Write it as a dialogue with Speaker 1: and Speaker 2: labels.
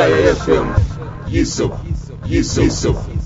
Speaker 1: Chai FM, Yusuf, Yusuf, Yusuf.